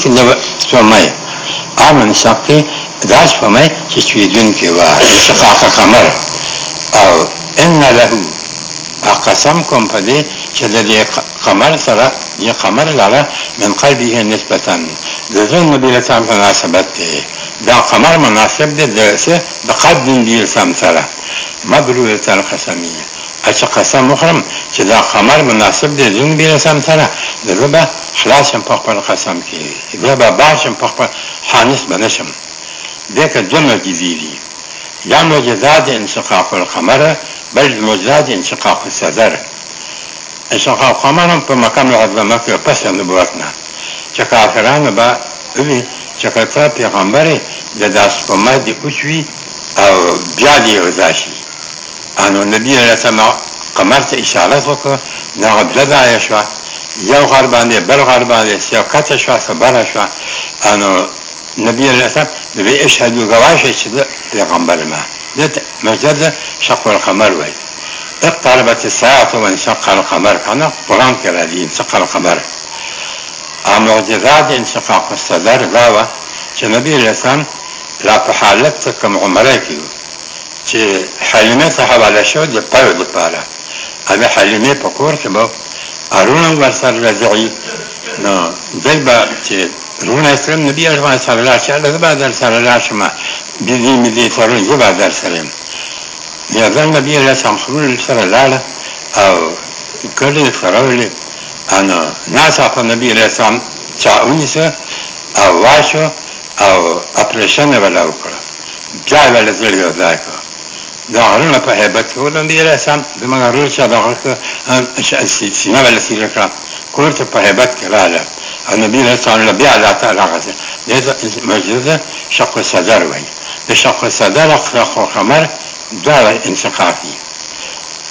کې لږ سمای امن شقي دا سمای چې سویدون کې و شقاق قمر او ان له اقسم کوم په دې چې د قمر سره یا قمر لاره من قلبه نسبتا د زنه بلا سم مناسبت دی دا قمر مناسب دی د قد دی سم سره مبلوغه القسميه اچ قسم مخرم چې دا قمر مناسب دی زون به رسم سره زه به خلاص هم په خپل قسم کې زه به باشم په خپل حانس بنشم ځکه دوه معجزې دي یا معجزات انشقاق القمر بل معجزات انشقاق الصدر انشقاق القمر هم په مقام عظمه کې پس نبوت نه چې کافرانو به وی چې کله پیغمبر د داس په ماده اوچوي او بیا دی وځي انو نبی رسول الله قمر ته اشاره وکړه دا دوه ځای شو یو غر باندې بل غر باندې سیو کته شو خبره شو انو نبی رسول الله به اشهدو گواشه چې پیغمبر ما دته مجد شق القمر وای اقتربت الساعة وانشق القمر أنا قرآن كرادي انشق القمر أما جزاد انشقاق الصدر ذاوة چې نبی رسول لا په حالت کم عمره کې چې حلیمه صاحب علا شو د پایو د پاره هغه حلیمه په کور کې به ارونه ورسره راځي نو دلبا چې رونه سره نبی اجمع صلی الله علیه وسلم بعد در سره راشم د دې ملي سره یو بعد در سره یا ځان نبی له سم خبرو سره لاله او کله سره ولې انا ناسا په نبی له سم چا ونیسه او واشو او اپریشن ولا وکړه بیا ولې زړه ځای کړ دا غرونه په هیبت کې ولوندې علیه السلام زموږ غرونه چې دغه سینه بله سیره کړه کورته په هیبت کې راغله او نبي علیه السلام له بیا الله تعالی غته دې مجلس شق صدر وایي د شق صدر اقرا خمر دا انتقافي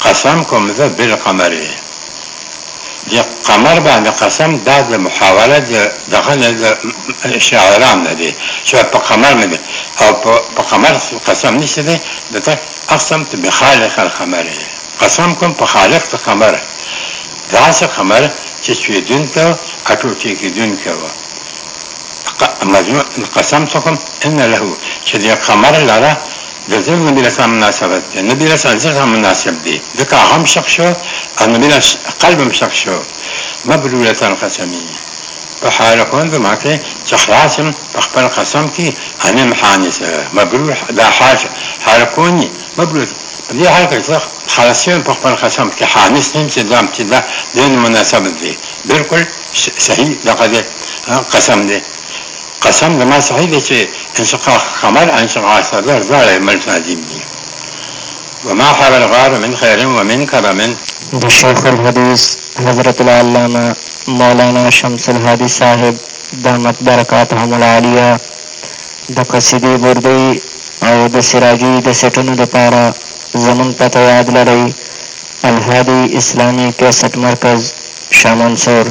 قسم کوم زه بالقمر د قمر باندې قسم دا د محاوله د دغه د شاعران نه دي چې په قمر نه دي او په قمر قسم نشته دي دته قسم ته بخالق القمر قسم کوم په خالق ته قمر دا څه قمر چې شویدون ته اټوټی کېدون کوي مجموع قسم ته کوم ان له چې د قمر لاره د ظلم نبی رسول مناسبت دی نبی رسول څنګه مناسب دی ځکه هم شخ شو او نبی قلبم شخ شو مبلولتان قسمی په حال خوند ما کې چې خلاصم په خپل قسم کې همین حانس مبلول دا حال حال کونی مبلول دې حال کې خلاصم په خپل قسم کې حانس نیم چې دام چې دا دین مناسبت دی بالکل صحیح دغه قسم دی قسم زما صحیح دی چې انشقاق قمر انشقاق صدر دواړه عمل لازم دي وما حب الغار من خير ومن كرم د شیخ الحدیث حضرت العلامه مولانا شمس الهادي صاحب دامت برکاتهم العالیه د قصیدې بردی او د سراجي د سټونو لپاره زمون پته یاد لرئ الهادي اسلامی کیسټ مرکز شامنصور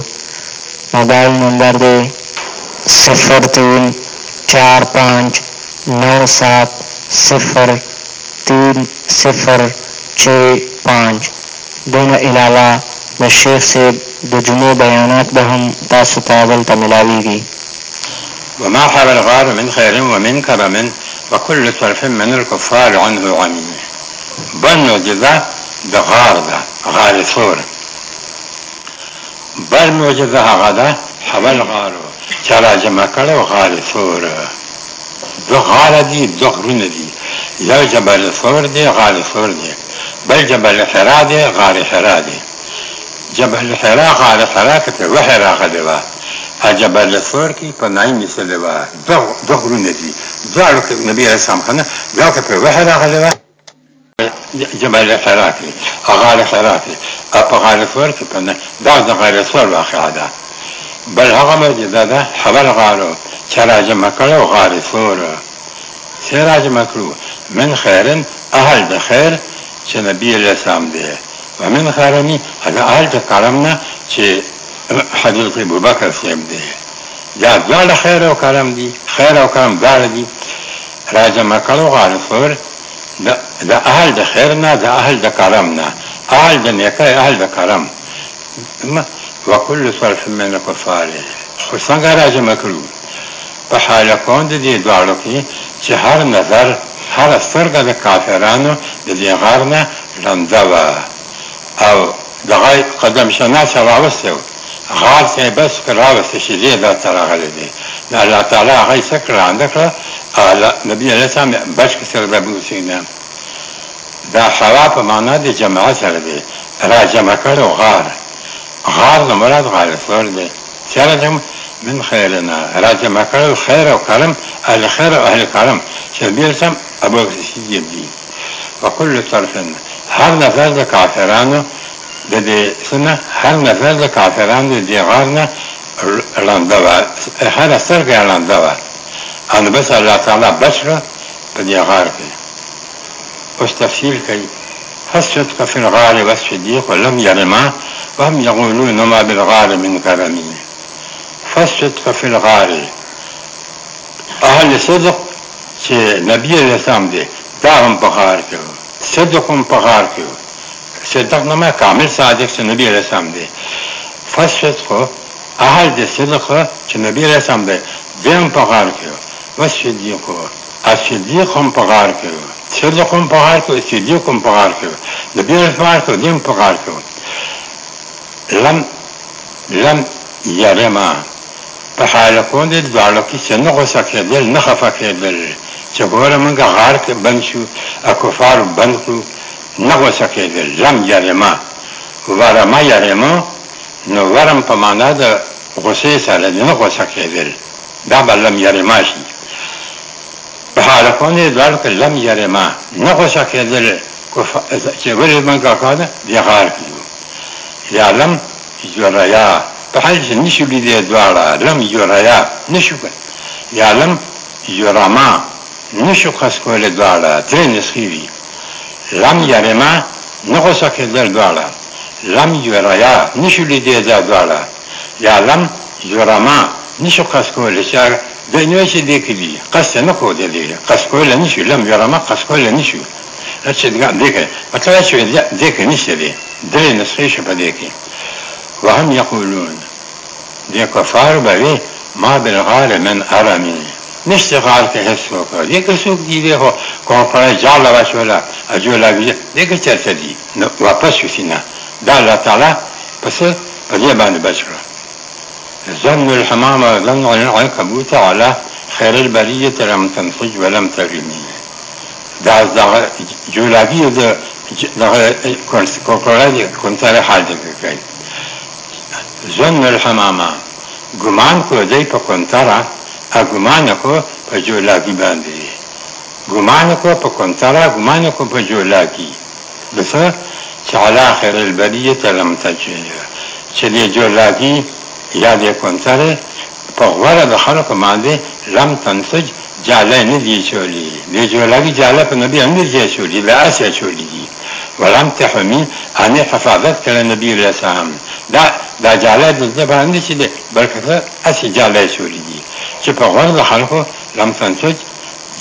موبایل نمبر دی صفर तीन चार पाँच नौ सात सिफर तीन सिफर छः पाँच دون علاوه د شیخ صاحب د جمعو بیانات به هم تاسو ته دلته ملاویږي وما حوى الغار من خير ومن كرم وكل صرف من الكفار عنه غني بنو جذا ده غار ده غار ثور بل معجزه هغه ده حمل غارو چې را جمع کړو غار ثور دو غار دي دو غرونه دي یو جبل ثور دی غار ثور دی بل جبل حرا دی غار حرا دی جبل حرا غار حرا کته وحرا غدوا جبل ثور کې په نای مثال دی دو غرونه دي ځکه نبی رسول الله یو کې په وحرا غدوا جمله خیرات وي هغه خیرات وي په غالب ورته کنه دا د غیرت ور واقعه ده بل هغه مجده ده خبر غارو چراج مکرو غار فور چراج مکرو من خیرن اهل ده خیر چې نبی علیہ السلام دی ومن خیرنی هغه اهل ده کرمنا چې حضرت ابو بکر صاحب دی دا دواړه خیر او کرم دي خیر او کرم دواړه دي راج مکرو غار فور د اهل د خیر نه د اهل د کرم نه اهل د نیکه اهل د کرم وکل صالح من کفار خو څنګه راجمع کړو په حال کون د دې دواړو کې چې هر نظر هر سترګه د کافرانو د دې غار نه لنده وه او دغه قدم شناس راوسته غار ته بس راوسته شیدې دا تراغلی دی لا الله تعالى هغه شکر اندکړه نبی علیه السلام بشک سره به موسینا دا حوا په معنا د جماعت سره دی را جمع کړو غار غار نه مراد غار سره دی سره جمع من خيرنا راجع مكر الخير وكرم أهل الخير وأهل الكرم شبير سم أبو سيدي دي وكل طرف هر نفر د کافرانو د دې سنه هر نفر د کافرانو د غارنه ړنده وه هره سترګه یې ړنده وه او نو بس الله تعالی بچ کړه په دې غار کې اوس تفصیل کوي فسجدت في الغار والصديق لم يرما وهم يقولون ما بالغار من كرمه فسجدت في الغار اهل صدق چې نبی علیہ السلام دی دا هم په غار کې صدق هم په غار کې صدق نه کامل صادق چې نبی علیہ السلام دی فسجدت اهل د صدق چې نبی رسام دی بیا په غار کې و صدیق و صدیق هم په غار کې و صدق هم په غار کې و صدیق هم په غار کې و نبی رسام ته دیم په غار کې و لم لم یرما په حال کون دې دواړو کې څنګه غوسه کېدل نه خفه کېدل چې ګوره موږ غار کې بند شو اکفار بند کړو نه غوسه کېدل لم یرما ورما یرما نو ورم په معنا د غصې سره دی نه غوسه کېدل دا به لم یرما شي په حاله باندې دوار کې لم یرما نه غوسه کېدل چې ولې من کاکانه دی غار کیو یا لم یریا په حال چې نشو لیدې دواړه لم یریا نشو یا لم یرما نشو خاص کول دواړه درې نسخې وي لم یرما نه غوسه کېدل دواړه لم یوریا نشو لیدې دا دواړه یا لم یورما نشو قص کول چې د نوې چې دې کړي قص نه کو دې قص کول نشو لم یورما قص کول نشو چې دا دې کې مطلب چې دې کې نشته دې درې نسخې شو په دې کې وهم یقولون دې کفار به ما بالغال من ارمی نشته غال کې هیڅ وکړه دې کې څوک دی هو کوم پر جاله وشولا اجو لا دې کې چرته دي نو واپس شو نه دا الله تعالی پس په دې باندې بشره زن الحمام زن العنكبوت على خير البرية لم تنفج ولم تغني دا دا جولابي دا دا کوکورای کنتر حال دې کوي زن الحمام ګمان کو دې په کنتره ګمان کو په جولابي باندې ګمان کو په کنتره ګمان کو په جولابي بس چې على آخر البریه لم تجد چې دې جولاګي یا دې کونتره په غوړه د خلکو باندې لم تنسج جاله نه دی چولی دې جولاګي جاله په نبی امیر کې چولی لا اسیا چولی دي ولم تحمي ان حفاظت کړه نبی رسول الله دا دا جاله د زبان نشي دي بلکې اسی جاله چولی دي چې په غوړه د خلکو لم تنسج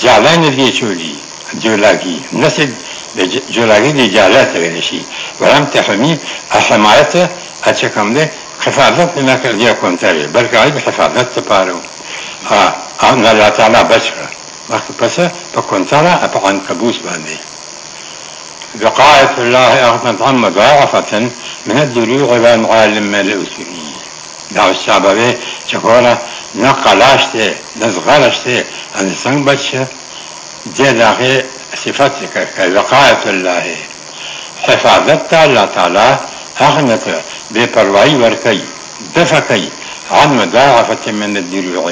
جاله نه دی چولی جولاګي نسج د جولاګي اجازه ترلاسه شي ولم تحمي حمایت اچ کوم ده حفاظت نه کړی کوم تری بلکې عیب حفاظت لپاره ها ان الله تعالی بچره وخت پس په کنترا په عنکبوس باندې وقاية الله أغنت عن مضاعفة من الدلوع والمعالم الأسري دعو الشعبوي چکولا نقلاشته نزغلشته ان سنگ بچه دید آخه صفت ذکر کړي وقایت الله حفاظت الله تعالی هغه نه بے پروايي ور کوي دفع کوي عن مضاعفة من الدروع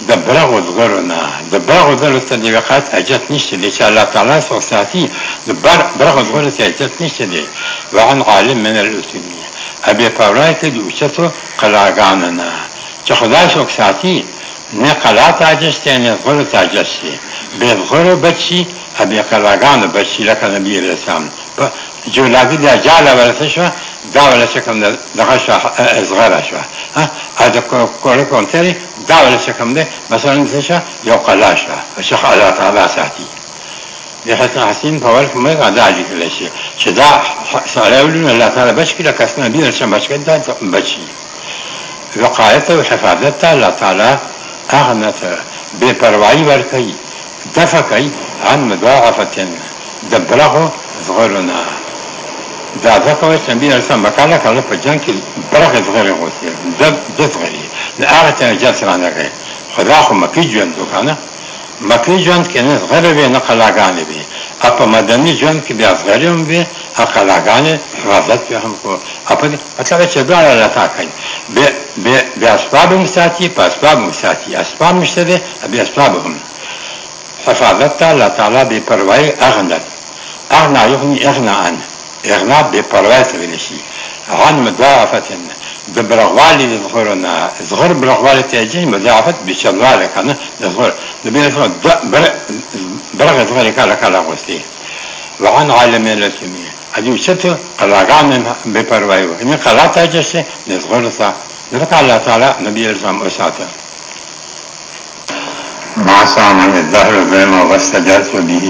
د برغو دغرنا د برغو دغرو ته دی وقت اجت نشته دی چې الله تعالی سو ساتي د برغو دغرو ته اجت نشته دی وعن عالم من الاتمی ابي پروايي ته دی چې قلاګاننا چې خدای سو ساتي نه قلات عجز دی نه غرط عجز دی به غرو بچی ابي قلاګانو بچی لکه نبی رسام په جولاګي د اجاله ورته شو دا ولا شکم دغه شو صغیره شو ا د کوله کونتري دا ولا شکم ده مثلا څه یو قلاشه شیخ الله تعالی ساتي د حسن حسین په ورک مې غدا دي کله شي چې دا سره ولونه الله تعالی بچی لکه څنګه بیر شم بچی دا بچی وقایته او حفاظت الله تعالی هغه نته بے پروايي ورکړي دفع کوي عن مضاعفتن دبره زغرنا دا ځکه چې نبی رسول مقاله کړه په جنگ کې برغه زغره غوښتي دب دزغري نه هغه ته نجات رانه غي خدا خو مکی ژوند وکړه مکی ژوند کې نه زغره به نه قلاګانې به په مدني ژوند کې بیا افغاني هم وي او کلاګانې حفاظت بیا هم کو اپن مطلب چې بیا را تاکل به به به اسباب هم ساتي په اسباب هم ساتي اسباب مشته دي بیا اسباب هم حفاظت ته الله تعالی بې پروايي اغنل اغنا یغني اغنا عن اغنا بې پروايي ته ویل شي عن مضاعفة да брахвали да згора на згор брахвали те день да афат бичалвали кана да згор да бе згор брага згори кала кала гости وعن عالم الاسمية ادي وشتو قلاغان بپروايو ان قلاتا جسه نزغر تا نرك الله تعالى نبي الرسام اساتا ما سامع الظهر بما واستجرت به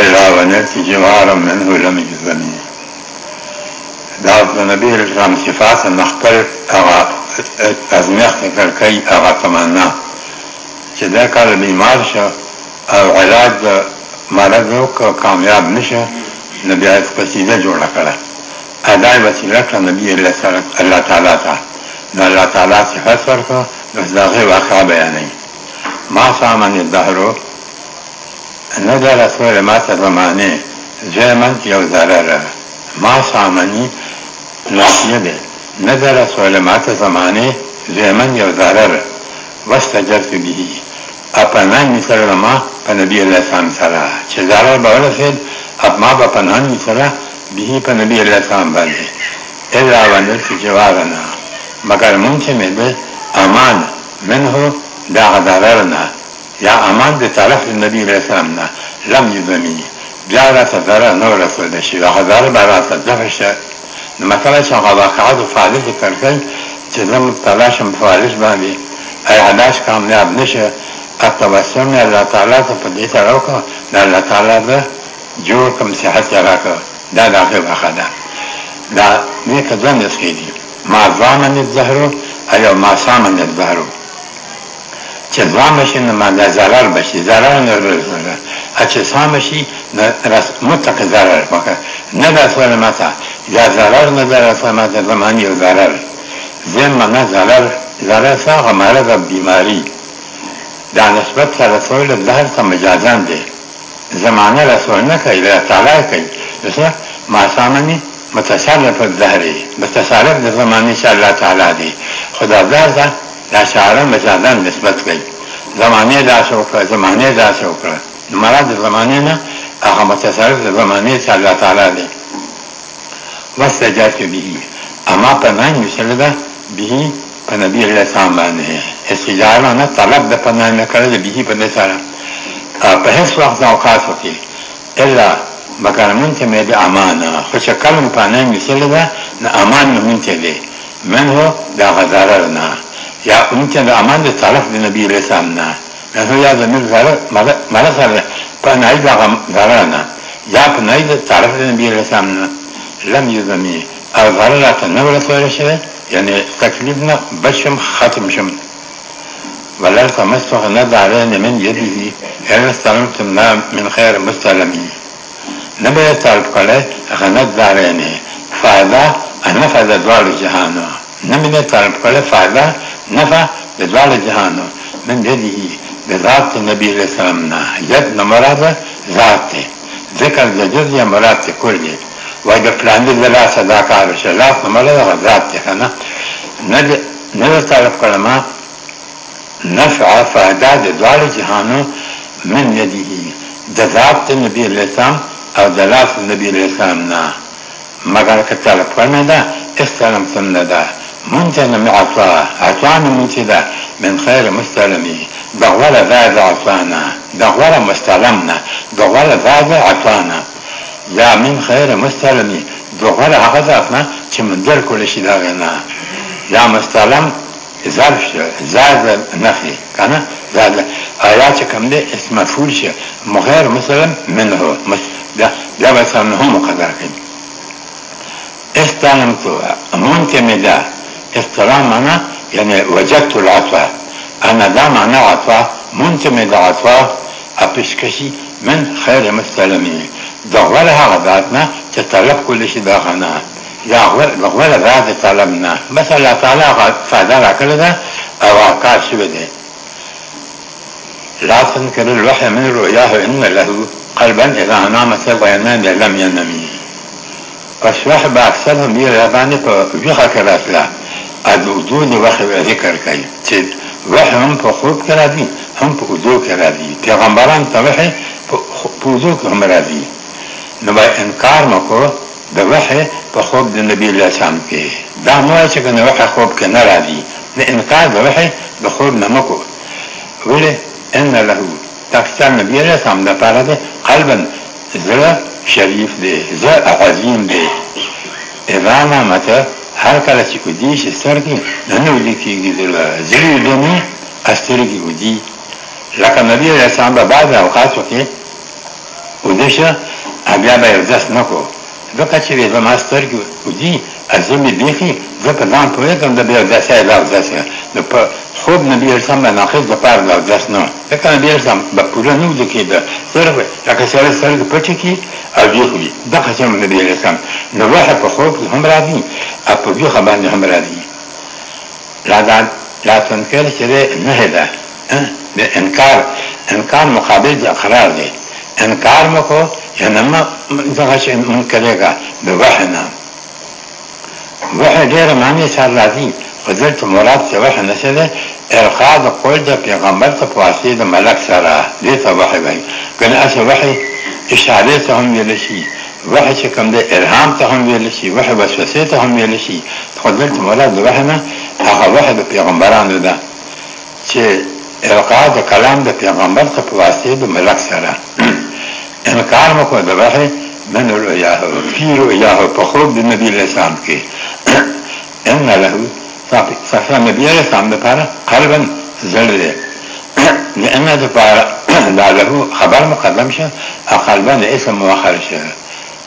إلا ونأتي جوارا منه لم يزنيه دا د نبی اسلام صفات نه خپل هغه ازمیخ نکړ کوي هغه تمنا چې دا کار بیمار شه او علاج د مرض او کامیاب نشه نبی ایت قصیده جوړه کړه ادا وسیله کړه نبی الله تعالی ته نو الله تعالی صفات ورکړه نو دا غي واقع بیانې ما سامان الدهر نظر رسول ما تزمانه زمن یو ضرره ما سامنی ناسیه ده نظر سولمات زمانه زیمن یو ضرر وستجرت بهی اپنان نسر ما پا نبی اللہ سام سرا چه ضرر باولا سید اپما با پنان نسر بهی پا نبی اللہ سام بانده الا وندت جوارنا مگر منچه میده امان منه دا ضررنا یا امان ده طرف نبی اللہ سامنا لم یزمینی بیا راته ضرر نه ورسولی شي هغه ضرر به راته دفع شي نو مثلا چې هغه واقعاتو فعالي ذکر کړئ چې زه مبتلا شم په فعالي باندې علاج کامیاب نشه التوسل نه الله تعالی ته په دې سره وکړه دا الله تعالی به جوړ کم صحت یې راکړه دا د هغې برخه ده دا نیکه دوه نسخې دي ما ظامن الزهرو او ما سامن الزهرو چې ځوام شي نو مال ضرر بشي ضرر نه رسره چې ځوام شي رس مطلق ضرر پکې نه د سره متا یا ضرر نه د سره متا زمان یو ضرر زم نه ضرر ضرر هغه مرض بیماری دا نسبت سره سوال ظاهر ته مجازان دی زمانه رسول نه کوي الله تعالی کوي مثلا ما سامنی متصرف الظهری متصرف د زمانه چې الله تعالی دی خدا ظاهر دا شعره مجازن نسبت کوي زمانه دا شو کړه زمانه دا شو کړه مراد زمانه نه هغه متصرف زمانه چې الله تعالی دی واستجابت به اما پناه مشلده به په نبی الله سلام باندې استجابه نه طلب د پناه نه کړل به په نثاره په هیڅ وخت اوقات وکي الا مگر منته مې د امانه خو چې کلم پناه مشلده نه امان منته دی منه دا غزاره نه ya mümkün de aman da taraf di Nebi Aleyhisselam'na. Mesela ya zamir zarar, mara zarar, pa nayi baga zararına. Ya pa nayi da taraf di Nebi Aleyhisselam'na. Lem yüzemi, ar zararata ne böyle söyleşir? Yani taklifine başım, hatımşım. ولا تمسخ ندعان من يده إلا استعملتمنا من خير مستلمين نبي تعرف قلي أخنات داريني فعلا أنا فعلا دوار الجهان نبي تعرف قلي فعلا نفع د دوار جهانو من یده د ذات نبی علیہ السلام نه ید نمراد ذات ذکر د جزیه مراد کلی وای د پلان د لا صدا کار شلاف نمراد ذات کنه نه نه تعرف کلمه نفع فاده د دوار جهانو من یده د ذات نبی علیہ السلام او د لاس نبی علیہ السلام نه مگر که تعرف کنه دا استلام سنده ده منتن عصاه عصانا منتدا من خير مستلمي دغول ذاد عصانا دغول مستلمنا دغول ذاد عصانا دا من خیر مستلمی دوغر هغه ذات نه چې مندر کول شي دا غنا یا مستلم ظرف زاد نفی کنه زاد آیا چې کوم دې اسم مفعول شي مغیر مثلا منه دا دا مثلا هم مقدر کړي استلم تو ممکن ده احترام أنا يعني وجدت العطاء أنا دا دام أنا عطاء منتمد عطاء أبسكسي من خير مثلمي دغولها غباتنا تطلب كل شيء داخلنا دغول بعد طلبنا مثلا طلاق فادر كذا أو عقاش بده لا تنكر الوحي من رؤياه إن له قلبا إذا نامت الغيمان لم ينمي فالشوح بأكثرهم يلاباني فجخك الأسلام الوجود وحی و ذکر کوي چې وحی هم په خوب کې راځي هم په وجود کې راځي پیغمبران ته وحی په وجود کې هم راځي نو باید انکار نکړو د وحی په خوب د نبی الله سلام کې دا نه چې کنه وحی خوب کې نه راځي نه انکار د وحی د خوب نه مکو ولې ان له تکثر نبی الله سلام د پاره ده قلبا زړه شریف دی زړه عظیم دی اذا ما مته هر کله چې په دې شي سترګې نه نو لیکيږي د زړه دمه استرګې ودی لکه نبی رسول الله بعد اوقاتو کې ودشه بیا به ارزښت نکوه زه په چې زما سترګې ودي زه مې بیخي زه په ځان پوهېږم د بې اوداسه یې له اوداسه نو په خوب نه بیرسم د ناقص دپاره له اوداس نه ځکه نه بیرسم به پوره نه وده کېده صرف لکه سړی سترګې پټې کړي او بیخ وي دغه شی نه بیرسم نو روحه په خوب کې هم راځي او په بیخه باندې هم راځي لا تنکر چې دی نهې ده د انکار انکار مقابل د اقرار دی انکار مو کو انما دغه چې مونږ کړيګه د وحنا وحنا ډېر معنی سره راځي خو دلته مراد څه وحنا څه ده ارقاء د قول د پیغمبر ته په د ملک سره دې ته وحي وایي کنه اسه وحي اشاره ته هم ویل شي وحي چې کوم د الهام ته هم ویل شي وحي وسوسه ته هم ویل شي خو دلته مراد د وحنا هغه وحي د پیغمبرانو ده چې ارقاء د کلام د پیغمبر ته په واسطه د ملک سره انکار مکو د وحی من الویاه فی رؤیاه په خوب د نبی علیہ السلام کې ان له صحیح نبی علیہ السلام لپاره قلبا زړه دی لأن لپاره دا له خبر مقدم شه او قلبا د اسم مؤخر شه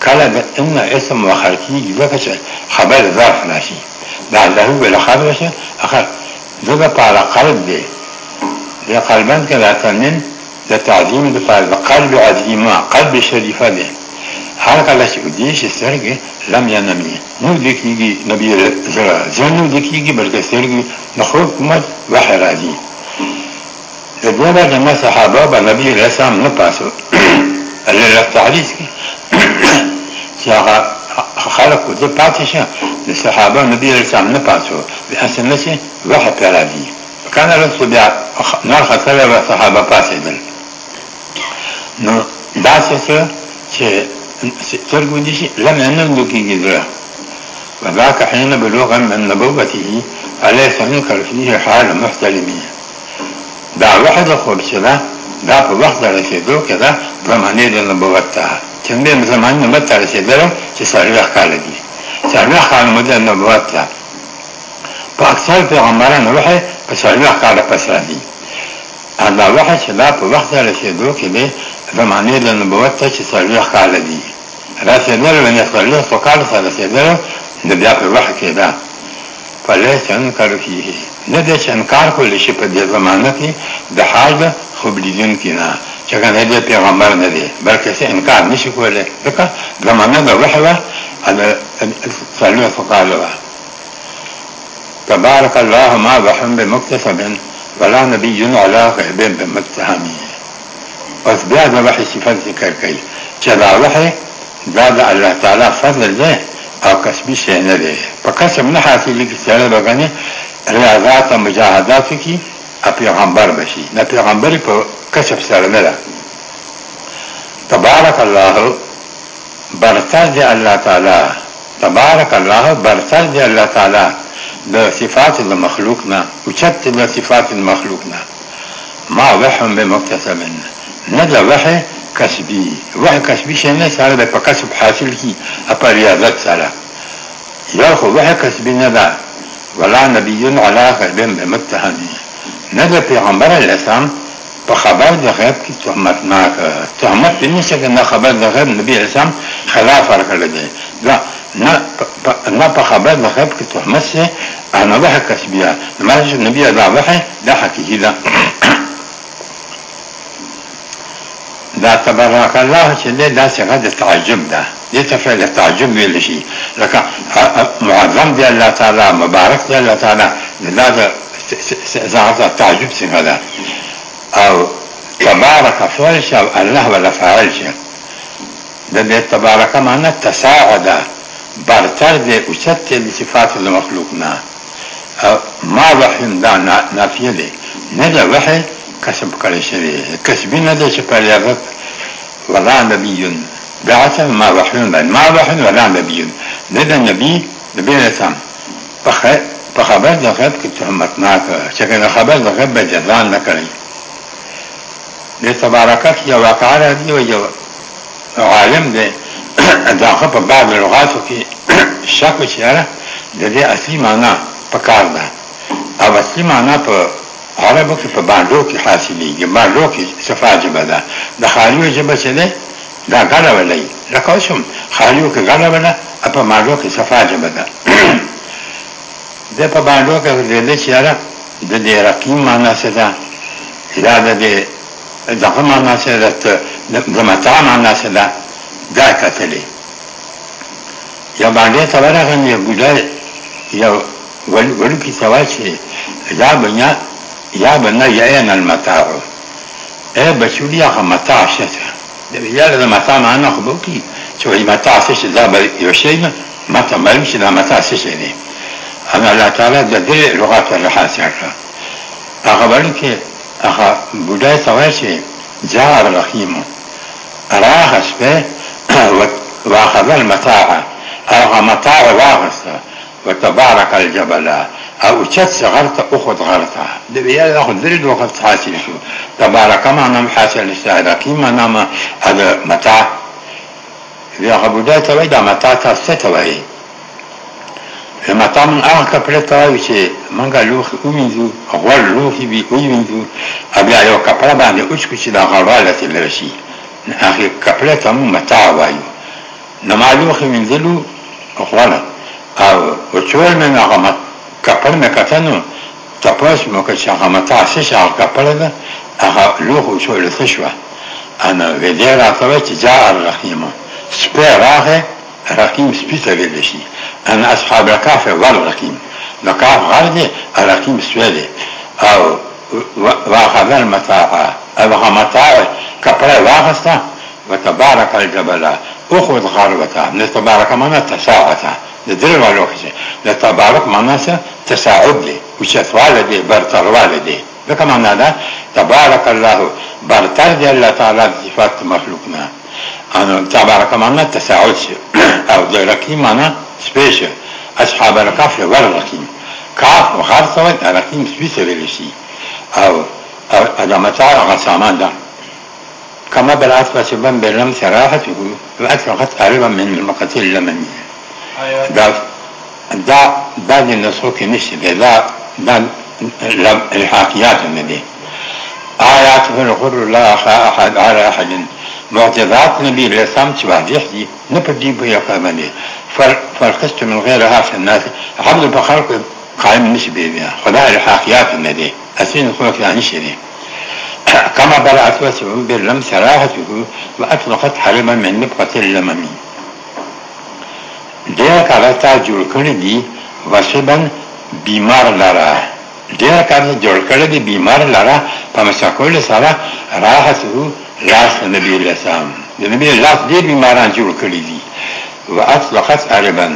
کله د ان اسم مؤخر کیږي ځکه چې خبر ظرف نشي دا له بل خبر شه اخر زړه لپاره قلب دی د قلبا کې راتنن د تعظیم د فعل قلب عظیم قلب شریفه ده هر کله چې دې چې سرګې لم یا نمی نو د کیږي نبی زړه ځنه د کیږي بلکې سرګې د خو حکومت وحی راځي د دې نه د صحابه به نبی رسام نه پاسو الله له تعریض کې چې هغه خلق دې پاتې شه د صحابه نبی رسام نه پاسو به حسن نشي وحی راځي کان رسول بیا نور خطر را صحابه پاسیدل نو دا څه چې څرګو دي شي لم ينلو کېږي دا وذاك حين بلوغ من نبوته أليس منك فيه حال محتلمية دا واحد خوب شده دا په وخت د رسیدو کې دا زمانه د نبوت ته چې موږ زمانه نبوت ته رسیدل چې سړي راکاله دي سړي راکاله موږ نبوت ته په اکثر پیغمبرانو وحي په څلوېښت کاله پس راځي دا وحي چې دا په وخت رسېدو کې دی زمانې د نبوت ته چې څلوېښت کاله دي رسېدل ونې څلوېښتو کالو ته رسېدل د بیا په وحي کې ده فلیس انکر فیه نه دی چې انکار کولی شي په دې زمانه کې د حال خوب لیدونکي نه چې کنه دې پیغمبر نه دی بلکې څه انکار نشي کولی ځکه زمانه د وحي وه څلوېښتو کالو وه تبارك الله ما بحم بمكتسب ولا نبي على غيب بمتهم اوس بیا د وحي صفات ذکر کوي چې دا وحي دا د الله تعالی فضل دی او کسبی شی نه دی په قسم نه حاصل کی سره بغنی ریاضات او مجاهدات کی پیغمبر بشي نه پیغمبر په کسب سره نه ده تبارك الله برتر دی الله تعالی تبارك الله برتر دی الله تعالی د صفات د مخلوق نه او چت د صفات د مخلوق نه ما وحم به مکتسب نه نه د وحه کسبی وحه کسبی شه نه سره د په کسب حاصل کی په ریاضت سره یا خو وحه کسبی نه ده ولا نبی علی خدم به بمتهم نه د پیغمبر اسلام په خبر د غیب کې تهمت ناک تهمت په نشه کې نه خبر د غیب نبی اسلام خلاف ورکړل دی دا نه په خبر د غیب کې تهمت سي انا ضحك بها ما النبي لا ضحك ضحك كذا دا تبارك الله چې دا څنګه د تعجب ده دې ته فعل تعجب ویل شي لکه معظم دی الله تعالی مبارک دی الله تعالی دا زعزعه تعجب څنګه ده او تبارك فعل او الله ولا فعل د دې تبارک معنی تساعد برتر دې اوچت دې صفات د مخلوق نه ما وحی دا نافیه دی نه دا وحی کسب کړی شوی کسبی نه دی چې پیغمبر ولا نبی بعث ما وحی ما وحی ولا نبی نه دا نبی نبی رسام په خبر د غیب کې تهمت نه کړ چې خبر د غیب به جزا نه کړی د تبارکات یو واقع را دی او یو عالم دی دا خو په باب لغاتو کې شک چیرې د دې اصلي معنا په کار ده او اصلي معنا په عربو کې په باندو کې حاصلېږي باندو کې صفه جبه ده د خالیو جبه چې ده دا ګړه ولې لکه شم خالیو کې ګړه ولا په ماډو کې صفه جبه ده د په باندو کې د دې چیرې د دې رقیم معنا څه ده دا د د هم معنا چې د متاع معنا چې دا دا کتلې یا باندې خبره غن یو ګډه یو ول ول کی سوا چې یا بنا یا بنا یعن المتاع اے بچولیا غ متاع شته د بیا د متاع معنا خو بوکی چې متاع څه دا یو شی نه متاع معلوم چې دا متاع څه شی دی انا الله تعالی د دې لغات الرحاسه هغه باندې کې اخا بودای توای چې جاء الرحیم راغس به واخذ المتاع اغه متاع واغس وتبارك الجبل او چت صغرت اخذ غرتا د بیا اخذ درد وقت حاصل شو تبارك ما نم حاصل استعدا کی ما نم هذا متاع بیا بودای توای دا متاع تاسو توای متا من هغه کپړه تاوي چې مونږه لوخي وینځو غوړ لوخي به وینځو بیا یو کپړه باندې اوچکو چې دا غړواله تل شي هغه کپړه ته مو متا وایو نو ما لوخي وینځلو غوړه او اوچول مې هغه مت کپړه مې کتنو تاسو مو که چې هغه متا شي چې هغه کپړه ده هغه لوخ اوچول څه شو انا ویل راته چې جار رحیم سپه راغه رقیم سپی ته ویل شي ان اصحاب الكهف ول رقیم لکهف غر دی رقیم سپی دی او واخذ المتاع او متاع کپره واخسته وتبارك الجبل اخوض غربته نتبارك معنى تساعته ندري والو کسی نتبارك معنى تساعد دی وشتوال دی برتروال دی لکه معنی دا تبارك الله برتر دی الله تعالی صفات مخلوقنا تبارك معنى تساعد او ذلكي معنى سبيش اصحاب ان ورغكين كهف مخارصوت الكين سبيس ویلشی او ادامتا غسامان ده كما ان سبان باللم سراحة وأطلقت قريبا من المقاتل اللمنية ده ده بعد النصوص مش ده ده الحاقيات النبي آيات فنقر لا أخا أحد على أحد معجزات نبی علیہ السلام چې واضح دي نه په دې بیا قائمه فالقسط من غیرها فی الناس عبد بخلق قائم نشي بیا خدای الحاقیات نه دي اسین خلق یعنی شری كما بلعت وسع باللم سراحته وأطلقت حرما من نبقة اللمم دیر کارا تا جوړ کړی دی وسبن بیمار لرا دیر کارا جوړ کړی دی بیمار لرا په مسکول سره راحته لاس نبی علیہ السلام د نبی لاس دې بیماران جوړ کړی دي واطلقت عربا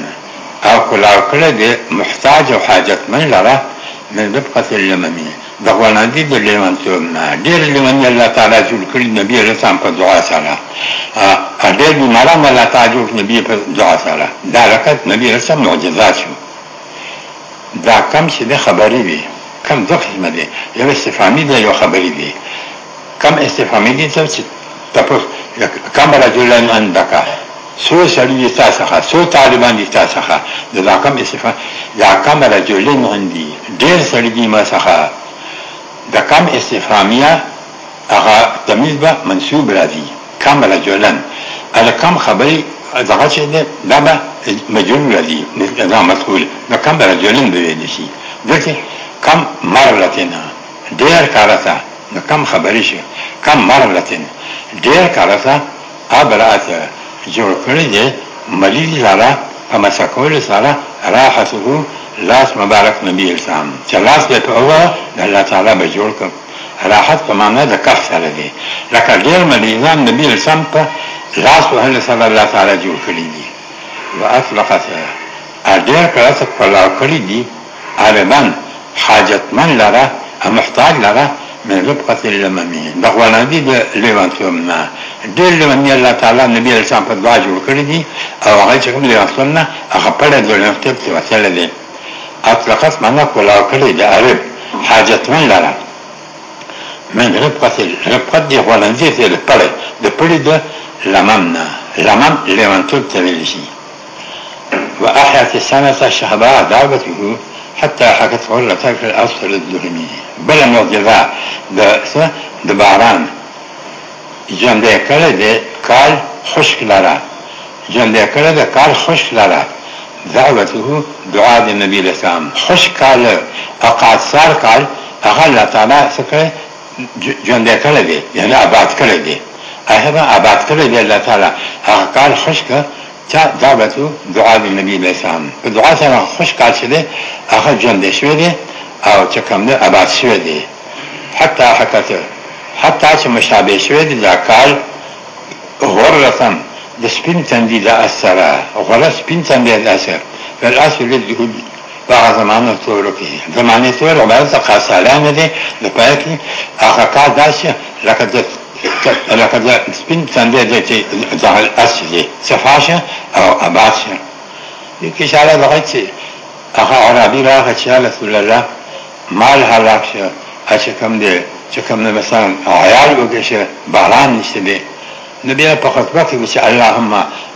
او کلاو کړه د محتاج او حاجتمن لره من دبقه اليمنيه دغوانا دي د لیوانتوب نه ډېر لیوان الله تعالی جوړ کړی نبی علیہ السلام په دعا سره ا ډېر بیماران الله تعالی جوړ نبی په دعا سره دا رکت نبی علیہ السلام معجزات شو دا کم چې د خبرې وي کم ځخ مده یو استفهامي ده یو خبرې دي کم استفهامی دي ته چې تاسو کم رجلان اندکا سو سړي تاسو ښه سو طالبان دي تاسو ښه دا کم استفهام یا کم رجلان اندي ډېر سړي دي ما څخه دا کم استفهامیه هغه تمیز به منسوب راځي کم رجلان اله کم خبري دغه چې ده دا به مجرور راځي دا مسئول دا کم رجلان به ویل شي ځکه کم مرلتنا ډېر کارته نو کم خبرې شي کم مرلتن ډیر کارته ابرات جوړ کړی دی ملیل لاره په مسکول سره راحته لاس مبارک نبی اسلام چې لاس به په اوه الله تعالی به جوړ کړ راحت په معنا د کف سره دی لکه ډیر مریضان نبی اسلام په لاس وهل سره الله تعالی جوړ کړی دی واطلقت ډیر کارته په لاو کړی دی عالمان حاجتمن لره محتاج لره من رفقة الأمامية دغوانا دي دا ليوانتيومنا دي لمني الله تعالى النبي عليه السلام په دعا جوړ کړی دي او هغه چې کوم ليوانتيومنا هغه په دې ليوانتيوم کې وسیله دي اطلقت معنا کولا کړی د عرب حاجت من لره من رفقة رفقة دي غوانا دي ته لپاره د پړې د لمامنا لمام ليوانتيوم ته ویل شي واحيت السنه شهباء دعوته حتی حرکت کول راته کړل او سره دورمي بل معجزه د د باران ژوندې کړه د کال خشک لاره ژوندې کړه د کال خشک لاره دعوته دعاء النبي الاسلام خشک کال اقعد سار کال هغه الله تعالی څخه ژوندې کړه دی یعنی آباد کړه دی هغه آباد کړه دی الله تعالی هغه کال خشک چا دا بیتو دعا د نبی علیہ السلام په دعا سره خوش کار شې دي هغه ژوند دې شوی دي او چې کوم دې آباد شوی دي حتی حقیقت حتی چې مشابه شوی دي دا کار غورتن د سپین تندې د اثر غره سپین تندې د اثر فل اصل دې دې هغه زمانه تورو کې زمانه تورو باندې څه خاصه نه دي د پاتې هغه کار داسې لکه د لکه دا سپین څنګه دې چې ځهل اصلي صفاشه او اباشه یو کې شاله دغه چې هغه عربي راغی چې رسول الله مال هلاک شه چې کوم دې چې کوم نه مثلا عیال وګه شه باران نشته دې نبی په خطبه کې چې اللهم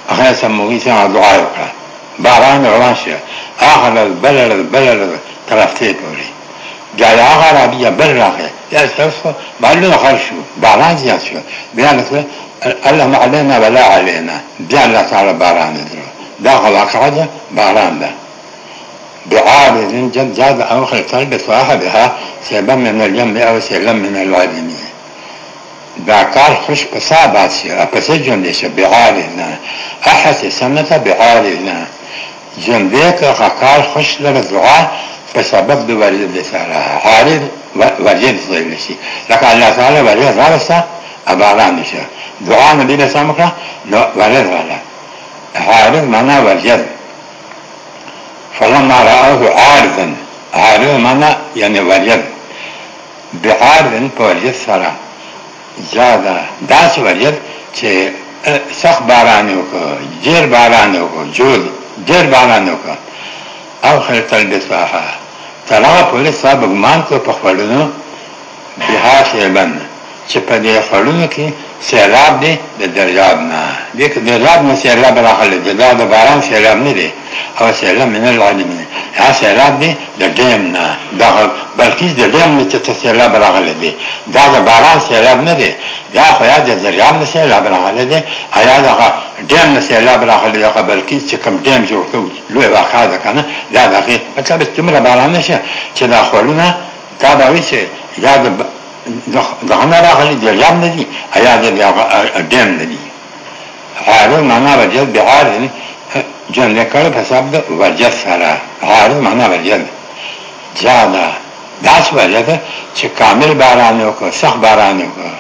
هغه سموږي چې دعا وکړه باران راشه اخر البلد البلد طرف ته پوري دا هغه عربي بل راغی يا استغفر معلومه خرج شو باران زياد شو بيان اللهم علينا ولا علينا بيان الله تعالى باران درو داخل اقعد باران ده بعارض جد جاد او خلطان بصاحبها سيبا من الجنب او سيلا من الوادميه بعقار خش بصابات سيرا بس جملة بعارضنا احس سنة بعارضنا جنبيك عقار خش لرزعه په سبب د ورید سره حالین ورید ویل شي لکه الله تعالی ورید راوسته اباران شي دعا نبی له سمکړه نو ورید رااله حالین معنا ورید فلما رآه عارضا عارض معنا یعنی ورید بعارض په ورید سره زیاده داس ورید چې سخت باران وکړ جیر باران وکړ جول جیر باران وکړ او خلطل بساحه طلاق په لسه بګمان کو په خپلنو بها شیبن چې په دې خړونو کې سیلاب دی د دریاب نه دې د دریاب نه سیلاب راغلی دی دا د باران سیلاب نه دی او سیلاب من العالم نه دا سیلاب دی د ډیم نه دا بلکې د ډیم نه چې سیلاب راغلی دی دا د باران سیلاب نه دی دا خو یا د دریاب نه سیلاب راغلی دی یا د ډیم نه سیلاب راغلی دی بلکې چې کوم ډیم جوړ کړو لوی واقعه ده کنه دا دغه مطلب چې موږ باران نشه چې دا خړونه دا به وي چې یا د ځان راغلي د لام نه دي ایا د دم نه دي عارض معنا وجد بعارض جن لکړ په حساب د وجد سره عارض معنا وجد جانا داس وجد چې کامل باران وکړ صح باران وکړ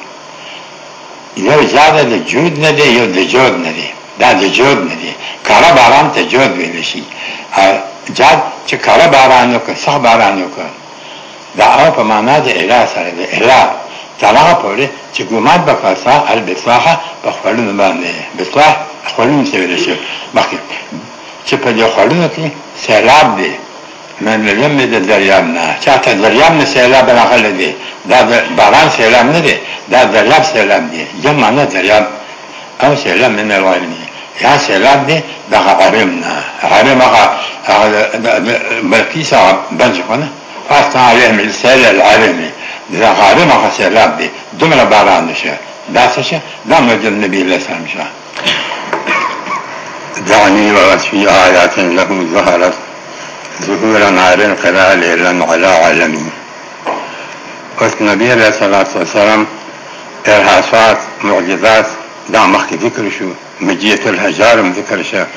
یو زیاده د جود نه دی یو د جود نه دی دا د جود نه دی کارا باران ته جود ویل شي جاد چې کارا باران وکړ صح باران وکړ دا هغه په معنا د اله سره د اله تر هغه پورې چې ګومات به فسا البصاحه په خپلونه باندې بصاح خپلونه چې ویل شي مخکې چې په دې خپلونه کې سیلاب دی من لم د دریاب نه چاته دریاب نه سیلاب راغلی دی دا باران سیلاب نه دی دا دریاب سیلاب دی جمع نه دریاب او سیلاب من العلم یا سیلاب دی دا غرم نه غرم هغه برقی صاحب بنج کنه فاست فاستعلم السيل العلمي إذا غارما خسي ربي دمنا باران نشا داسشا دام نجل النبي الله شا دعني وغس في آيات لهم ظهرت ظهورا على القلال إلا على قلت صلى الله عليه وسلم إرهاصات معجزات دام مخي ذكر شو مجية الهجار ذكر شا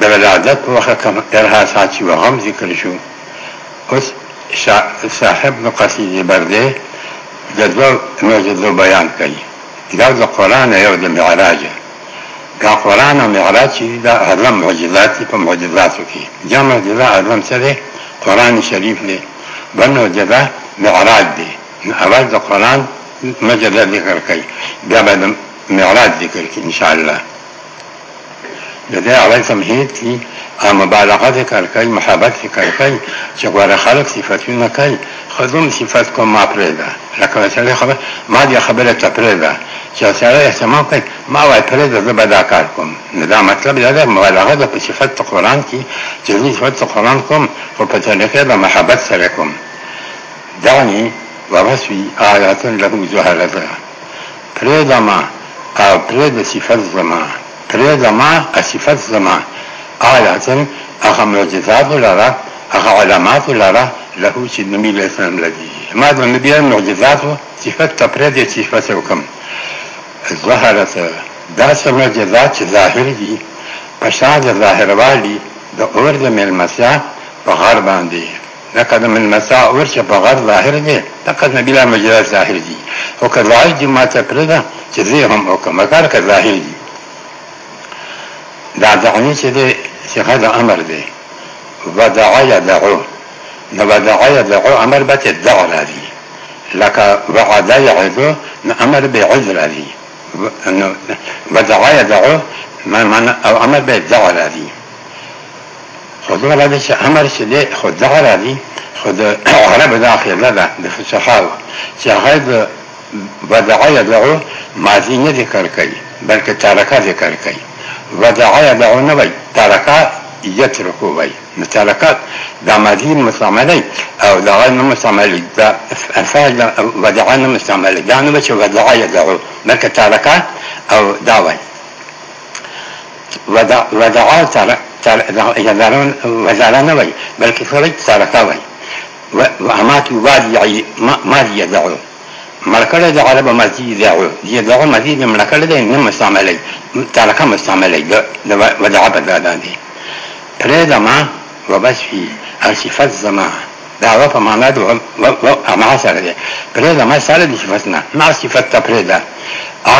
بلادت وخكم إرهاصات شو وغم ذكر شو قلت صاحب د قصیدې برده د دوه موجودو بیان کوي دا د قران یو د معراج دا قران او معراج دا اعظم معجزات په معجزاتو کې جمع د اعظم سره قران شریف دی بل معجزه معراج دی معراج د قران مجد ذکر کوي بیا به معراج ذکر کوي ان شاء الله د دې علی سمهیت کی مبالغه ذکر کوي محبت ذکر کوي چې غواړي خلک صفاتونه کوي خزم صفات کوم اپریدا لکه چې خبر ما دې خبره ته پریدا چې سره احتمال کوي ما وای پریدا زه به دا کار کوم نو دا مطلب دا ده مبالغه ده په صفات قرآن کې چې دې صفات قرآن کوم او په طریقه د محبت سره کوم دانی ورسوي آیاتن له زهرته پریدا ما او پریدا صفات زمان پری زما صفت زما آلاتن اخا معجزات لرا اخا علامات لرا له چې نبی له اسلام لدی ما د نبی له معجزات صفت ته پری دي صفت وکم ظهرت دا سمه جزات چې ظاهر دي په شاد ظاهر والی د اور د ملمسا په غر باندې لقد من مساء ورشه بغر ظاهر دي لقد بلا مجال ظاهر دي وكذلك ما تقرده جزيهم وكما قال كظاهر دي دا دعوی چې دی صيغه د امر دی ودعا يدعو نو ودعا يدعو امر به تدعو لري لکه وعده يعدو نو امر به عذر لري ودعا يدعو ما معنا او امر به دعو لري خو دا لري چې امر چې دی خو دعو لري خو د عرب داخله ده د فصحاو چې هغه ودعا يدعو ماضی نه ذکر کوي بلکې ترکه ذکر کوي وضع يدعو نوي ترك يترك وي متركات دامادي مستعملي او دعانا مستعملي دا فعل ودعانا مستعملي دعانا بش ودعا دعو مك ترك او دعوي ودع ودعا ترك يدعون وزعلان وي بل كفرج تركا وي وأمات وادي ما ما يدعو ملکړه د عربه مسجد دغه دی دغه مسجد ملکړه د نه مستعمله ترکه مستعمله د ودعه په دان دي پرې دما وبس فی صفات زما دا په معنا د او ما سره دی پرې دما سره د صفات نه ما صفات ته پرې ده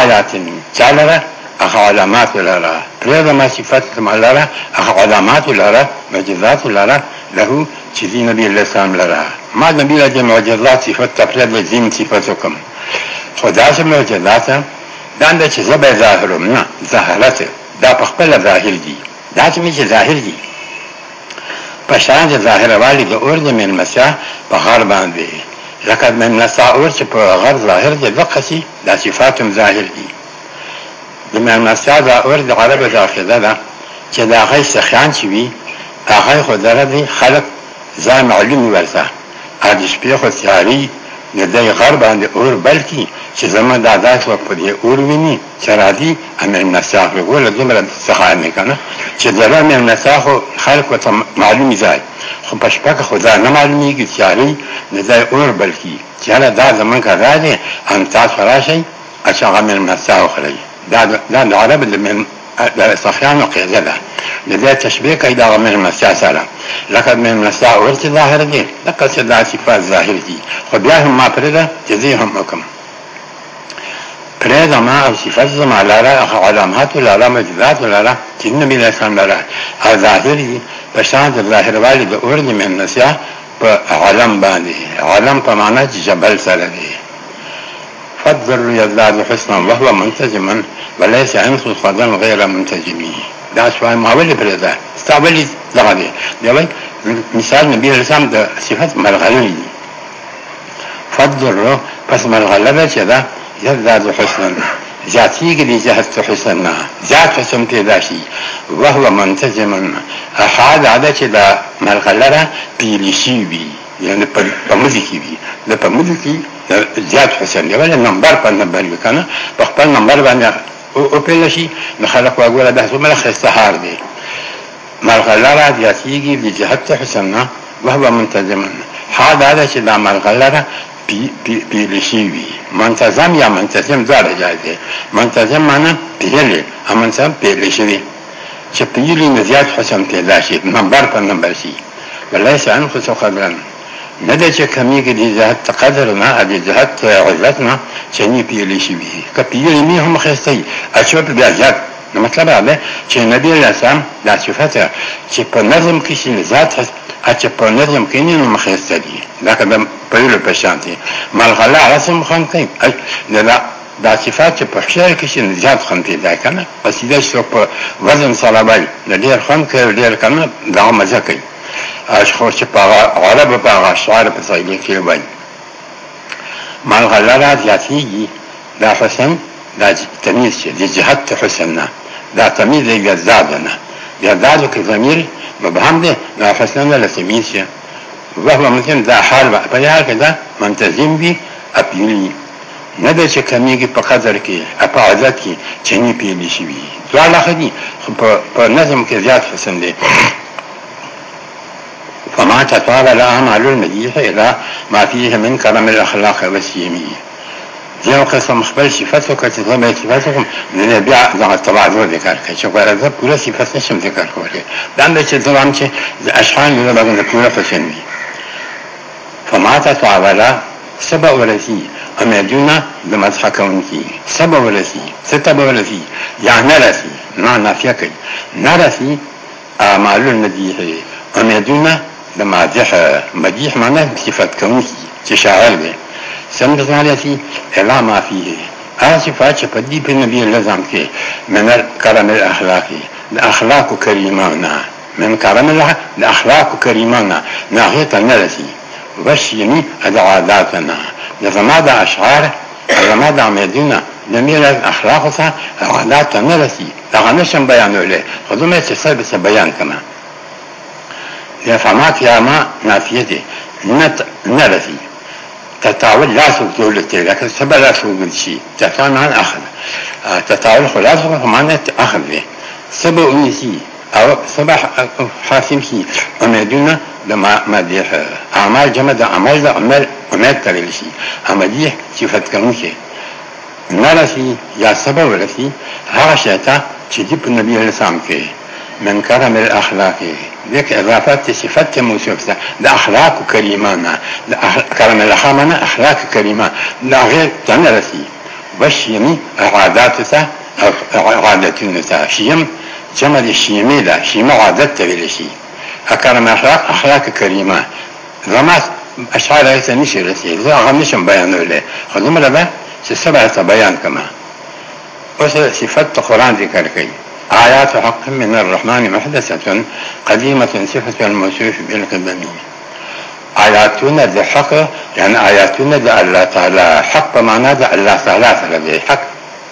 آیات چاله اخو علامات لره پرې دما صفات ملره اخو علامات لره معجزات لره له چې دی نبی الله سلام لرا ما نبی له جن معجزات صفات تفرید وزین صفات وکم خدا سم معجزات دا نه چې زبې ظاهر نه زهالت دا په خپل ظاهر دي دا چې ظاهر دي په شان چې ظاهر والی د اور د من مسا په غار باندې لکه من مسا اور چې په غار ظاهر دي دغه شي د صفاتم ظاهر دي د من مسا د اور د عربه داخله ده چې دا غي سخیان چې وي هغه خو دغه دی خلق ځان علم ورته ا دې شپې خو تیاری د دې غر باندې اور بلکی چې زما د عادت وخت په دې اور ویني چې را دي ام النساخ ولا دومره څخه نه کنه چې دغه ام النساخ خلق ته معلوم ځای خو په شپه خو ځان نه معلومیږي تیاری د دې اور بلکی چې انا دا زما کا غاړي ان تاسو راشي اچھا غمل مساو خلې دا دا عرب د صفيان وقيل ده لذي تشبيه كيدا غمير مسيا سالا لقد من مسيا ورت ظاهر دي لقد سدا صفات ظاهر دي خبياهم ما فردا جزيهم حكم فريد ما او صفات زما لا لا علامات ولا لا مجزات ولا لا جن من الاسلام لا لا ظاهر دي فشاند الظاهر والي بأورد من مسيا په علم باندې علم په معنا جبل سره دی قد ذل يزداد حسنا وهو منتجما وليس ينقص قدم غير منتجمه دا سوای ما ولې پرېدا ستا ولې دغه دی دی وای مثال نبی رسام د صفات ملغلې دي فضل پس ملغلې چې دا يزداد حسنا ذاتيك لجهت حسنا ذات حسن تداشي وهو منتجما أحاد عدد دا ملغلرة بيلشي بي یعنی په مزي کې وي د په مزي کې زیات حسین دی ولې نمبر په نمبر وي کنه په خپل نمبر باندې او په لشي نو خلک واګوره ده څومره خسته دی ملغلره یاتیږي د جهت حسنه وهو منتظم حال هذا چې د ملغلره بي بي بي لشيوي منتظم یا منتظم زړه جاي منتظم معنا پیلې امنتظم پیلې شي چې پیلې نه زیات حسن پیدا شي نمبر په نمبر شي ولایس عنه خو خبرن نه د چې کمیږي د جهت قدر نه د جهت علت نه چې نه پیلې شي وي کپیلې نه هم خسته اچو په جهت نو مطلب هغه چې نبی رسام د صفات چې په نظم کې شي ذات چې په نظم کې نه مخسته دي لکه د پیلو په شان دي ملغله رسم خان کوي نه دا صفات چې په شعر کې شي نجات خون پیدا کنه قصیده شو په وزن صلابای نه ډیر خون کوي ډیر کنه دا مزه کوي اشخاص چې په غالب په هغه اشعار په سایلین کې وایي مالغله را زیاتېږي دا حسن دا تمیز چې د جهت حسن نه دا تمیز دی جزاد نه جزاد کې ضمیر مبهم دی دا حسن نه لتمیز شه وهو ممکن دا حال په حال کې دا منتظم وي اپیلی نه ده چې کمیږي په قدر کې په عادت کې چې نه پیلی شي وي دا نه خدي په نظم کې زیات حسن دی فما تطاول أعمال المديح إلى ما فيه من كرم الأخلاق والسيم یو قسم خپل صفاتو کته زما صفاتو نه بیا دغه تبعذر ذکر کوي چې غره زه پوره صفات نشم ذکر کولی دا نه چې زما چې اشعار نه باندې پوره فشن فما تطاول سبع ولسی اما دونه د مسح کوونکی سبع ولسی سته ولسی یعنی رسی نه نافیه کوي نه رسی اعمال النبي اما دونه د مادح مدیح معنی صفت کوم چې شاعر دی سم د علیتی الا ما فيه هغه صفات چې په دې په نبی لزم کې من کرم الاخلاقی د اخلاق کریمانه من کرم الله د اخلاق کریمانه نه ته نه رسی وش یعنی د عاداتنا د زما د اشعار زما د عمدونه د میرا اخلاق څخه عادات نه رسی دا نه شم بیانوله خو زما چې څه بیان کمه یا فمات یا ما نافیه ده نت نرفی تتاول لا سوق دولت لكن سبب لا سوق شيء تتاول عن اخر تتاول خلاص فمعنى اخر به سبب انسي او سبب حاسم شيء امدنا لما ما دي اعمال جمع ده عمل ده عمل عمل تلي شيء اما دي صفات كلمه نرسي يا سبب ورسي هذا شيء چې د نبی له سلام کې من کرم الاخلاق دیکھ اضافت صفت موصوف ده د اخلاق کریمانه د کرم الاخلاق اخلاق کریمه لا غیر تنرسی وش یعنی عادات ته عادتونه ته شیم جمع د شیمه ده شیمه عادت ته ویل شي کرم اخلاق اخلاق کریمه زماس اشعار ایت نشي رسی زه هغه نشم بیانوله خو نو مله به چې سبعه بیان کما اوس صفت قران ذکر کوي آيات حق من الرحمن محدثة قديمة صفة المسيح بالقبلية آياتنا ذي حق يعني آياتنا ذي الله تعالى حق ذي الله تعالى ذي حق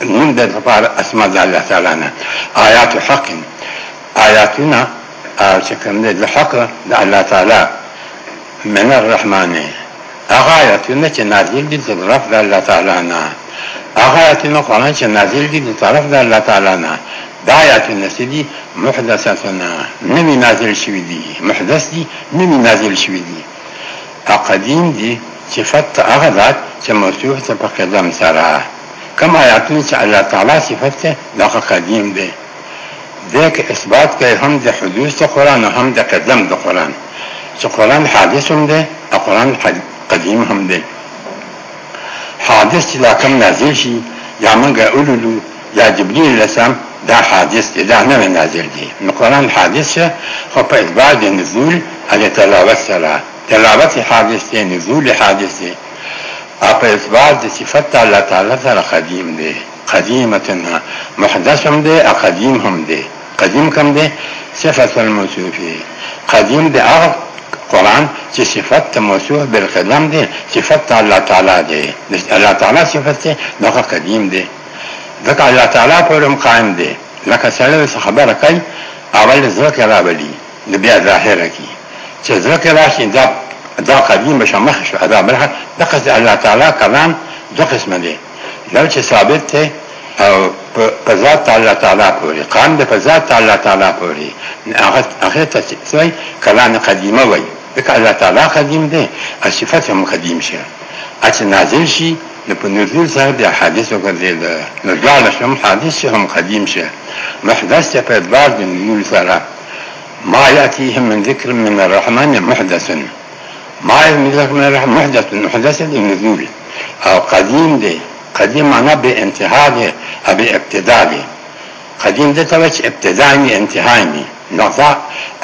من ذي تبار أسماء الله تعالى آيات حق آياتنا آه، شكرا ذي حق ذي الله تعالى من الرحمن آياتنا نازل ذي طرف الله تعالى آياتنا قرآن نازل ذي طرف الله تعالى دا آیات نسی دی محدثتنا نمی نازل شوی دی محدث دی نمی نازل شوی دی اقدیم دی صفت هغه ذات چې موصوف ته په قدم سره کوم آیاتونه چې الله تعالی صفت ته دا قدیم دی ذاك اثبات کوي هم د حدوث د قران هم د قدم د قران چې قران حادث هم دی او قران قدیم هم دی حادث چې دا کوم نازل شي یا موږ اولو یا جبريل السلام دا حادث دی دا نوی نازل دی نو قرآن حادث شه خو په اتباع د نزول علی تلاوت سره تلاوت حادث دی نزول حادث دی او په اتباع د صفت الله تعالی سره قدیم دی قدیمتنا محدث هم دی او قدیم هم دی قدیم کم دی صفت الموصوفی قدیم دی هغه قرآن چې صفت موصوف بالقدم دی صفت الله تعالی دی الله تعالی صفت دی دغه قدیم دی ځکه الله تعالی پورم قائم دی لکه سره خبره کوي اول زړه کې راولي د بیا ظاهر کې چې زړه کې راشي دا دا قدیم بشه مخ شو ادا مرحه د قصد الله تعالی کلام دو قسم دی یو چې ثابت دی او په ذات الله تعالی پورې قائم دی په ذات الله تعالی پورې هغه هغه ته څه کلام قدیمه وایي ځکه الله تعالی قدیم دی او صفات هم قدیم شي اته نازل شي د پنځیر صاحب د حدیث او د نړیوال شم حدیث هم قدیم شه محدث په ادوار د نور سره ما ياتيهم من ذكر من الرحمن محدث ما يملك من الرحمن محدث محدث النزول او قديم دي قديم معناه بانتهاء دي او بابتداء دي قديم ده تبع ابتداء دي انتهاء دي نقطه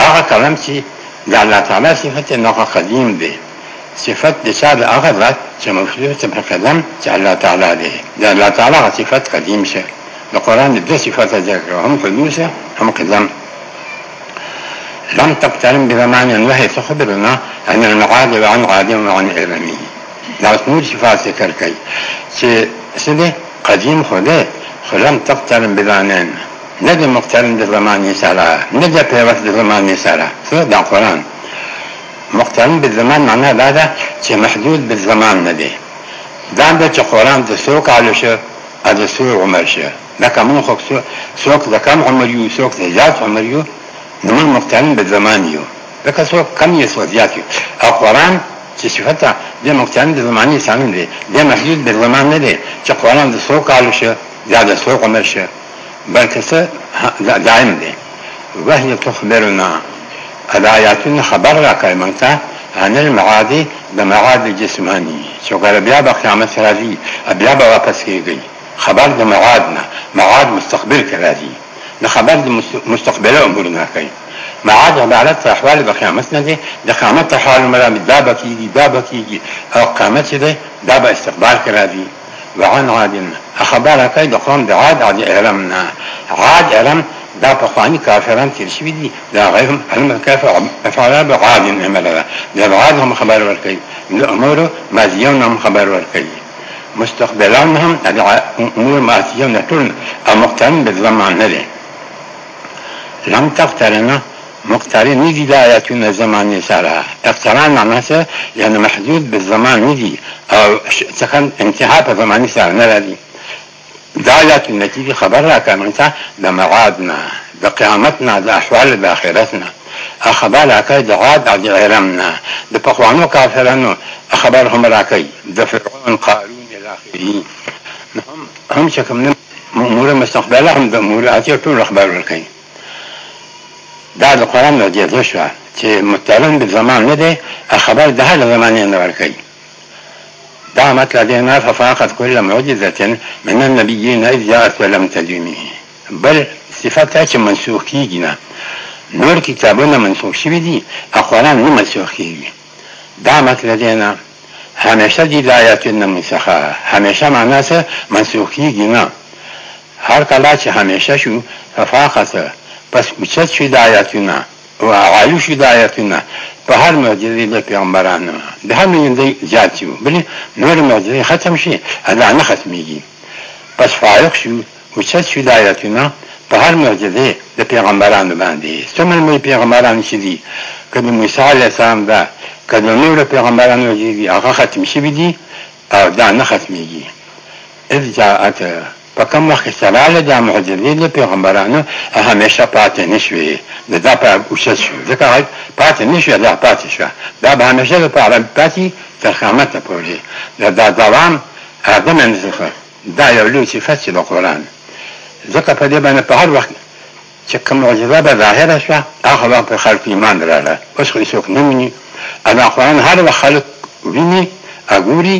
هغه کلام چې د الله تعالی صفت نه قديم دي صفت د چا د هغه ذات چې مخصوص په قدم چې الله تعالی دی د الله تعالی صفت قدیم شه د قران د صفات ذکر هم قدوسه هم قدم لم تقترن بزمان الوحي تخبرنا عن المعاد وعن عادم وعن علمه دا نور صفات ذکر کوي چې سده قدیم خوده خو لم تقترن بزمان نه د مقترن د زمانې سره نه د پیوست د زمانې سره څه دا قرآن مقترن بالزمان معناه دا ده چې محدود بالزمان نه دی دا د چې قرآن د څو کالو شه ا د څو عمر شه لکه مونږ خو څوک د کم عمر یو څوک د زیات عمر یو نو مونږ مقترن بالزمان یو لکه څوک کم یې څوک زیات یو او قرآن چې صفته د مقترن د زماني شامل دی د محدود بالزمان نه دی چې قرآن د څو کالو شه یا د څو عمر شه بلکې څه دائم دی وهي تخبرنا دا آیاتون خبر را کوي موږ ته عن المعاد د معاد جسمانی چې ګره بیا به قیامت راځي بیا به واپس کیږي خبر د معاد نه معاد مستقبل کې راځي د خبر د مستقبل امور نه کوي معاد عبارت احوال د قیامت نه دي د قیامت حال مرام دا به کیږي دا به کیږي او قیامت چې ده دا به استقبال کې راځي وعن عاد خبره کوي د قوم د عاد عاد علم نه عاد علم دا پخوانی کافران تیر شوی دي دا غیر علم کافر افعلا بعاد عملا دا بعاد هم خبر ورکي الامور ماضیون هم خبر ورکي مستقبلان هم امور ماضیون ټول مقترن بالزمان نه دي لم تقترن مقترن نه دي دا آیاتونه زمانی سره اقتران معناته یعنی محدود بالزمان نه دي او سخن انتها په زمانی سره نه دي دا یا نتیجه خبر را کمن تا د معاد نه د قیامت نه د احوال د آخرت نه خبر راکوي د عاد او د عرم نه د پخوانو کافرانو خبر هم راکوي د فرعون قارون الاخرین هم هم چې کوم امور مستقبله هم د امور اتیا ټول خبر ورکوي دا د قرآن نتیجه شوه چې متعلق به زمان نه دی خبر د هر زمانې نه ورکوي دعمت لدينا ففاقت كل معجزة من النبيين إذ جاءت ولم تجمه بل صفات چې منسوخ کیږي نه نور کتابونه منسوخ شوي دي اقوالان نه منسوخ کیږي دعمت لدينا همیشه دي آیاتنا منسخه همیشه معنا څه منسوخ کیږي نه هر کله چې همیشه شو ففاقت پس اوچت شو د آیاتونه او عالی شو د آیاتونه په هر معجزې د پیغمبرانو د هر معجزې زیات شو بلې نور معجزې ختم شي الله نه ختمېږي پس فارغ شو وچت شو دایرتونه په هر معجزې د پیغمبرانو باندې څومره مې پیغمبران شي دي که د موسی علیه السلام ده که د نورو پیغمبرانو دي هغه ختم شوي دي او دا نه ختمېږي اذ جاءت په کوم وخت کې چې راغله دا معجزې د پیغمبرانو همیشه پاتې نه شوې د دا په اوچت شو ځکه هغه پاتې نه شوه دا پاتې شوه دا به همیشه دپاره پاتې تر قیامته پورې دا دا دوام هغه من څخه دا یو لوی صفت چې د قرآن ځکه په دې باندې په هر وخت چې کوم معجزه به ظاهره شوه هغه وخت په خلکو ایمان راغله اوس خو هېڅوک نه ویني دا قرآن هر وخت خلک ویني ګوري